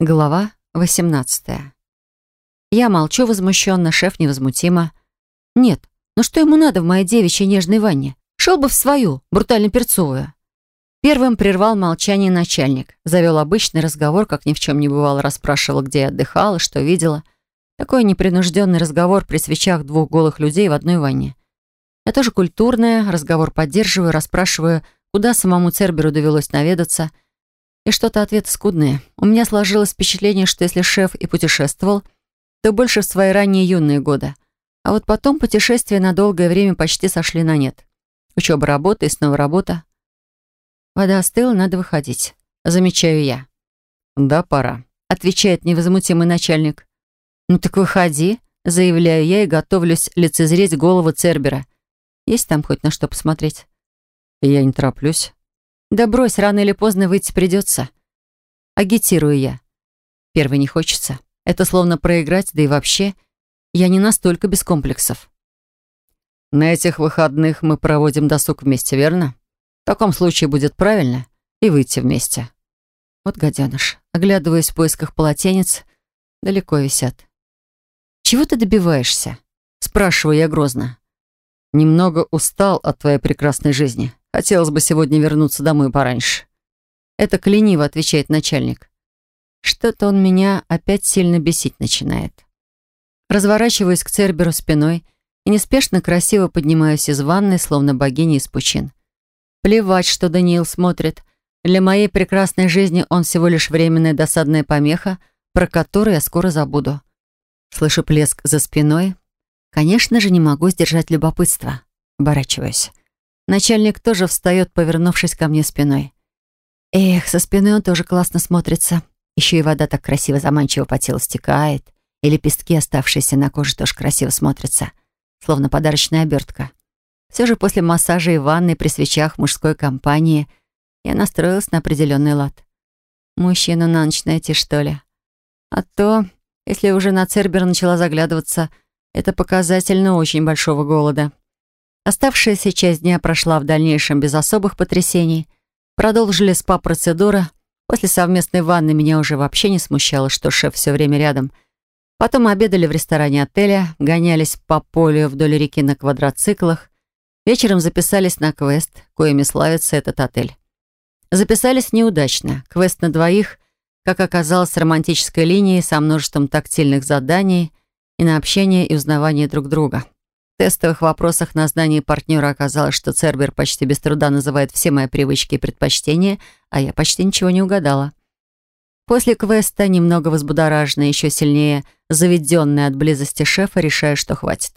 Глава 18. Я молчу возмущенно, шеф невозмутимо. Нет, ну что ему надо в моей девичьей нежной ванне? Шел бы в свою, брутально-перцовую. Первым прервал молчание начальник. Завел обычный разговор, как ни в чем не бывало, расспрашивал, где я отдыхала, что видела. Такой непринужденный разговор при свечах двух голых людей в одной ванне. Я тоже культурная, разговор поддерживаю, расспрашиваю, куда самому Церберу довелось наведаться — и что-то ответы скудные. У меня сложилось впечатление, что если шеф и путешествовал, то больше в свои ранние юные годы. А вот потом путешествия на долгое время почти сошли на нет. Учеба, работа и снова работа. Вода остыла, надо выходить. Замечаю я. «Да, пора», — отвечает невозмутимый начальник. «Ну так выходи», — заявляю я и готовлюсь лицезреть голову Цербера. Есть там хоть на что посмотреть? Я не тороплюсь. Да брось, рано или поздно выйти придется. Агитирую я. Первый не хочется. Это словно проиграть, да и вообще, я не настолько без комплексов. На этих выходных мы проводим досуг вместе, верно? В таком случае будет правильно и выйти вместе. Вот гаденыш. Оглядываясь в поисках полотенец, далеко висят. «Чего ты добиваешься?» Спрашиваю я грозно. «Немного устал от твоей прекрасной жизни. Хотелось бы сегодня вернуться домой пораньше. Это клениво, отвечает начальник. Что-то он меня опять сильно бесить начинает. Разворачиваюсь к Церберу спиной и неспешно красиво поднимаюсь из ванны, словно богиня из пучин. Плевать, что Даниил смотрит. Для моей прекрасной жизни он всего лишь временная досадная помеха, про которую я скоро забуду. Слышу плеск за спиной. Конечно же, не могу сдержать любопытство. Оборачиваюсь. Начальник тоже встает, повернувшись ко мне спиной. Эх, со спиной он тоже классно смотрится. Еще и вода так красиво заманчиво по телу стекает. И лепестки, оставшиеся на коже, тоже красиво смотрятся. Словно подарочная обертка. Все же после массажа и ванны при свечах мужской компании я настроилась на определенный лад. Мужчину на ночь найти, что ли? А то, если уже на Цербер начала заглядываться, это показательно очень большого голода. Оставшаяся часть дня прошла в дальнейшем без особых потрясений. Продолжили спа-процедура. После совместной ванны меня уже вообще не смущало, что шеф все время рядом. Потом обедали в ресторане отеля, гонялись по полю вдоль реки на квадроциклах. Вечером записались на квест, коими славится этот отель. Записались неудачно. Квест на двоих, как оказалось, романтической линией со множеством тактильных заданий и на общение и узнавание друг друга. Тестовых вопросах на знание партнера оказалось, что Цербер почти без труда называет все мои привычки и предпочтения, а я почти ничего не угадала. После квеста, немного взбудораженная, еще сильнее заведенная от близости шефа, решаю, что хватит.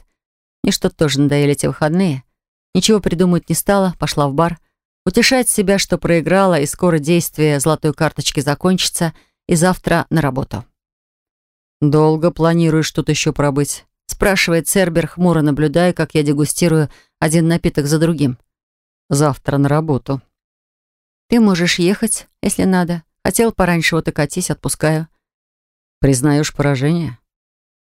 Мне что-то тоже надоели эти выходные. Ничего придумать не стала, пошла в бар. Утешать себя, что проиграла, и скоро действие золотой карточки закончится, и завтра на работу. «Долго планируешь тут еще пробыть?» Спрашивает Цербер, хмуро наблюдая, как я дегустирую один напиток за другим. «Завтра на работу». «Ты можешь ехать, если надо. Хотел пораньше, вот и катись, отпускаю». «Признаешь поражение?»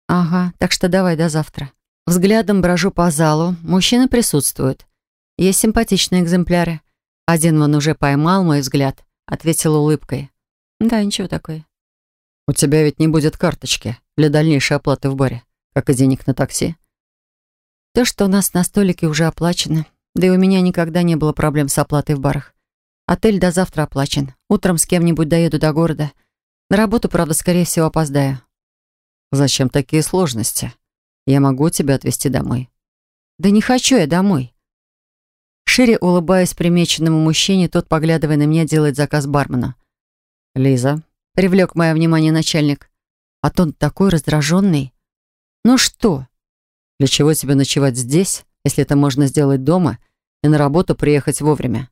«Ага, так что давай до завтра». Взглядом брожу по залу. Мужчины присутствуют. Есть симпатичные экземпляры. Один вон уже поймал мой взгляд. Ответил улыбкой. «Да, ничего такое». «У тебя ведь не будет карточки для дальнейшей оплаты в баре. Как и денег на такси? То, что у нас на столике уже оплачено. Да и у меня никогда не было проблем с оплатой в барах. Отель до завтра оплачен. Утром с кем-нибудь доеду до города. На работу, правда, скорее всего, опоздаю. Зачем такие сложности? Я могу тебя отвезти домой. Да не хочу я домой. Шире улыбаясь примеченному мужчине, тот, поглядывая на меня, делает заказ бармена. «Лиза», — привлек мое внимание начальник. А тон такой раздраженный. «Ну что?» «Для чего тебе ночевать здесь, если это можно сделать дома и на работу приехать вовремя?»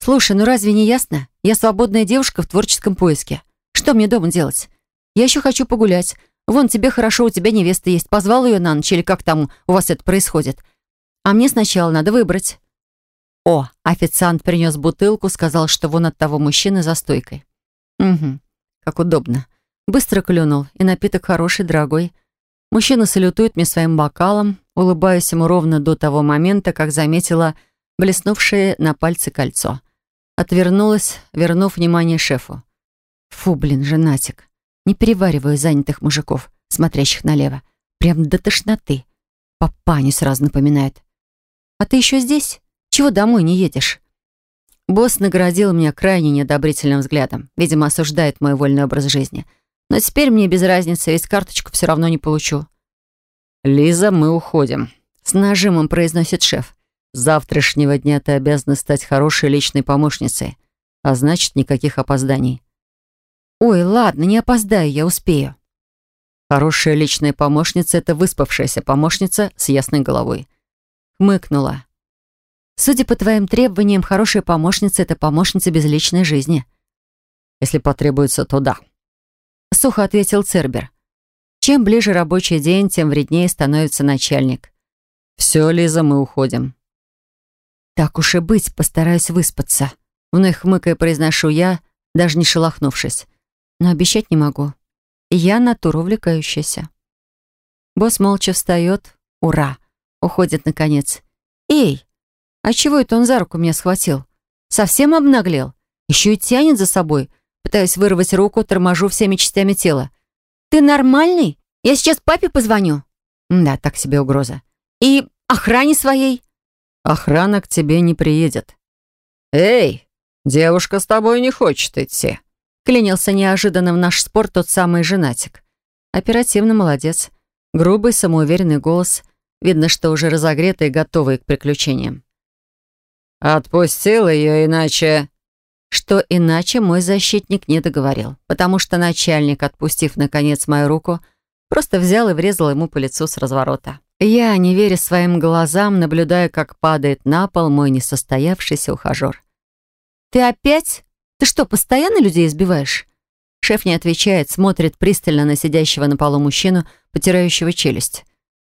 «Слушай, ну разве не ясно? Я свободная девушка в творческом поиске. Что мне дома делать? Я еще хочу погулять. Вон, тебе хорошо, у тебя невеста есть. Позвал ее на ночь, или как там у вас это происходит? А мне сначала надо выбрать». О, официант принес бутылку, сказал, что вон от того мужчины за стойкой. Угу, как удобно. Быстро клюнул, и напиток хороший, дорогой. Мужчина салютует мне своим бокалом, улыбаясь ему ровно до того момента, как заметила блеснувшее на пальце кольцо. Отвернулась, вернув внимание шефу. Фу, блин, женатик. Не перевариваю занятых мужиков, смотрящих налево. Прям до тошноты. Папаню сразу напоминает. «А ты еще здесь? Чего домой не едешь?» Босс наградил меня крайне неодобрительным взглядом. Видимо, осуждает мой вольный образ жизни. Но теперь мне без разницы, ведь карточку все равно не получу. «Лиза, мы уходим», — с нажимом произносит шеф. «С завтрашнего дня ты обязана стать хорошей личной помощницей, а значит, никаких опозданий». «Ой, ладно, не опоздаю, я успею». Хорошая личная помощница — это выспавшаяся помощница с ясной головой. Хмыкнула. Судя по твоим требованиям, хорошая помощница — это помощница без личной жизни. Если потребуется, то да. Сухо ответил Цербер. Чем ближе рабочий день, тем вреднее становится начальник. Все, Лиза, мы уходим. Так уж и быть, постараюсь выспаться. Вновь хмыкая произношу я, даже не шелохнувшись. Но обещать не могу. Я натура увлекающаяся. Босс молча встает. Ура! Уходит наконец. Эй, а чего это он за руку меня схватил? Совсем обнаглел? Еще и тянет за собой. Пытаюсь вырвать руку, торможу всеми частями тела. Ты нормальный? Я сейчас папе позвоню. Да, так себе угроза. И охране своей? Охрана к тебе не приедет. Эй, девушка с тобой не хочет идти. Клянился неожиданно в наш спор тот самый женатик. Оперативно молодец. Грубый, самоуверенный голос. Видно, что уже разогретый и готовый к приключениям. «Отпустил ее, иначе...» Что иначе мой защитник не договорил, потому что начальник, отпустив, наконец, мою руку, просто взял и врезал ему по лицу с разворота. Я, не веря своим глазам, наблюдая, как падает на пол мой несостоявшийся ухажер. «Ты опять?» Ты что, постоянно людей избиваешь?» Шеф не отвечает, смотрит пристально на сидящего на полу мужчину, потирающего челюсть.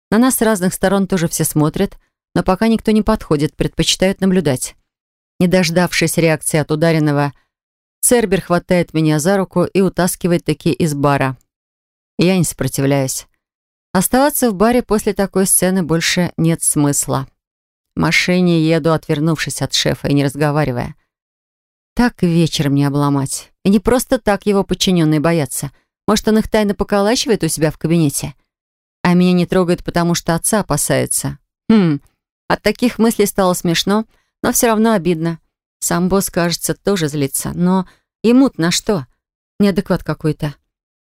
На нас с разных сторон тоже все смотрят, но пока никто не подходит, предпочитают наблюдать. Не дождавшись реакции от ударенного, Цербер хватает меня за руку и утаскивает таки из бара. Я не сопротивляюсь. Оставаться в баре после такой сцены больше нет смысла. В машине еду, отвернувшись от шефа и не разговаривая. Так вечером не обломать. И не просто так его подчиненные боятся. Может, он их тайно поколачивает у себя в кабинете? А меня не трогает, потому что отца опасается. Хм, от таких мыслей стало смешно, но все равно обидно. Сам босс, кажется, тоже злится. Но ему на что? Неадекват какой-то.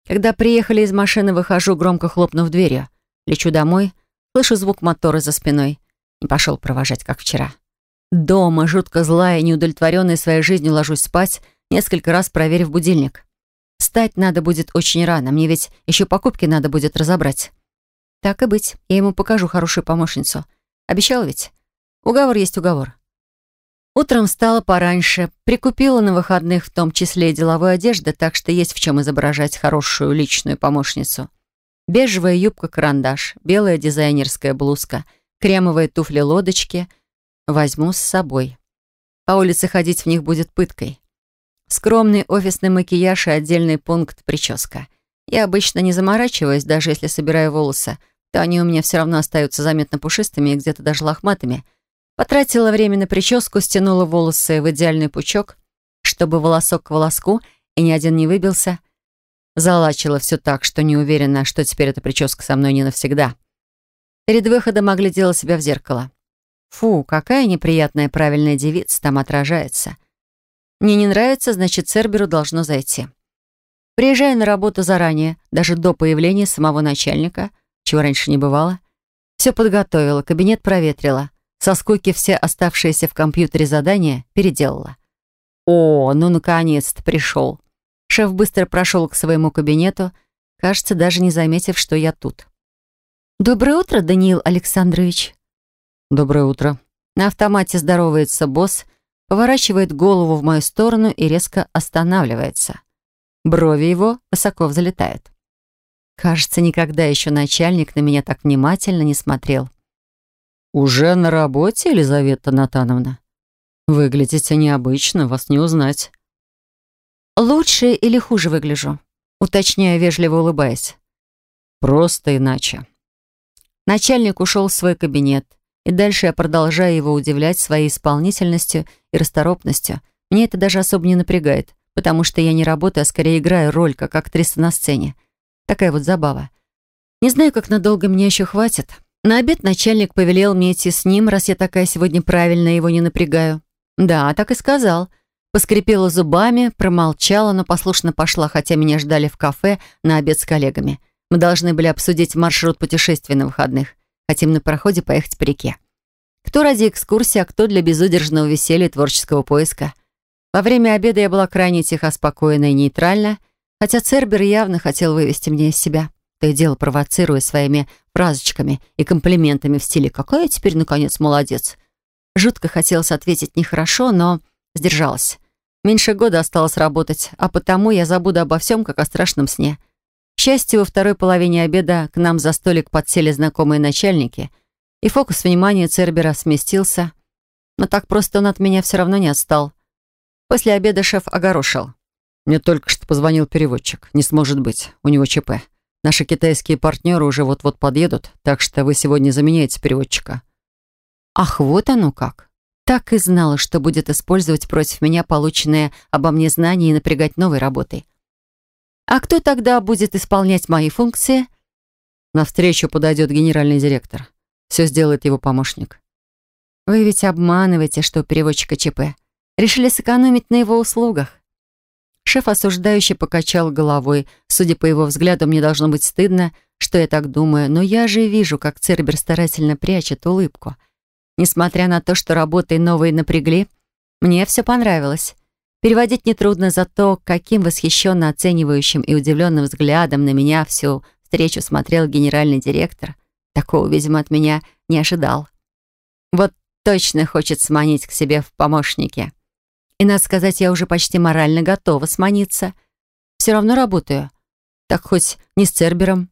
Когда приехали из машины, выхожу, громко хлопнув дверью. Лечу домой, слышу звук мотора за спиной. Не пошел провожать, как вчера. Дома, жутко злая неудовлетворенная своей жизнью, ложусь спать, несколько раз проверив будильник. Встать надо будет очень рано, мне ведь еще покупки надо будет разобрать. Так и быть, я ему покажу хорошую помощницу. Обещал ведь? Уговор есть уговор. Утром встала пораньше, прикупила на выходных в том числе и деловую одежду, так что есть в чем изображать хорошую личную помощницу. Бежевая юбка-карандаш, белая дизайнерская блузка, кремовые туфли-лодочки — Возьму с собой. По улице ходить в них будет пыткой. Скромный офисный макияж и отдельный пункт прическа. Я обычно не заморачиваюсь, даже если собираю волосы, то они у меня все равно остаются заметно пушистыми и где-то даже лохматыми. Потратила время на прическу, стянула волосы в идеальный пучок, чтобы волосок к волоску и ни один не выбился. Залачила все так, что не уверена, что теперь эта прическа со мной не навсегда. Перед выходом оглядела себя в зеркало. Фу, какая неприятная правильная девица там отражается. Мне не нравится, значит, Церберу должно зайти. Приезжаю на работу заранее, даже до появления самого начальника, чего раньше не бывало. Все подготовила, кабинет проветрила. Со скуки все оставшиеся в компьютере задания переделала. О, ну наконец-то пришел. Шеф быстро прошел к своему кабинету, кажется, даже не заметив, что я тут. «Доброе утро, Даниил Александрович», «Доброе утро». На автомате здоровается босс, поворачивает голову в мою сторону и резко останавливается. Брови его высоко взлетают. Кажется, никогда еще начальник на меня так внимательно не смотрел. «Уже на работе, Елизавета Натановна? Выглядите необычно, вас не узнать». «Лучше или хуже выгляжу?» Уточняю, вежливо улыбаясь. «Просто иначе». Начальник ушел в свой кабинет. И дальше я продолжаю его удивлять своей исполнительностью и расторопностью. Мне это даже особо не напрягает, потому что я не работаю, а скорее играю роль, как актриса на сцене. Такая вот забава. Не знаю, как надолго меня еще хватит. На обед начальник повелел мне идти с ним, раз я такая сегодня правильная, его не напрягаю. Да, так и сказал. Поскрипела зубами, промолчала, но послушно пошла, хотя меня ждали в кафе на обед с коллегами. Мы должны были обсудить маршрут путешествий на выходных. Хотим на проходе поехать по реке. Кто ради экскурсии, а кто для безудержного веселья и творческого поиска. Во время обеда я была крайне тихо, спокойна и нейтральна, хотя Цербер явно хотел вывести меня из себя. То и дело провоцируя своими фразочками и комплиментами в стиле «Какая теперь, наконец, молодец». Жутко хотелось ответить нехорошо, но сдержалась. Меньше года осталось работать, а потому я забуду обо всем, как о страшном сне. К счастью, во второй половине обеда к нам за столик подсели знакомые начальники, и фокус внимания Цербера сместился, но так просто он от меня все равно не отстал. После обеда шеф огорошил. «Мне только что позвонил переводчик. Не сможет быть. У него ЧП. Наши китайские партнеры уже вот-вот подъедут, так что вы сегодня заменяете переводчика». «Ах, вот оно как!» Так и знала, что будет использовать против меня полученные обо мне знания и напрягать новой работой. «А кто тогда будет исполнять мои функции?» На встречу подойдет генеральный директор. Все сделает его помощник. «Вы ведь обманываете, что переводчика ЧП. Решили сэкономить на его услугах. Шеф осуждающе покачал головой. Судя по его взгляду, мне должно быть стыдно, что я так думаю, но я же вижу, как Цербер старательно прячет улыбку. Несмотря на то, что работы новые напрягли, мне все понравилось. Переводить нетрудно за то, каким восхищенно оценивающим и удивленным взглядом на меня всю встречу смотрел генеральный директор. Такого, видимо, от меня не ожидал. Вот точно хочет сманить к себе в помощники. И, надо сказать, я уже почти морально готова сманиться. Все равно работаю. Так хоть не с Цербером.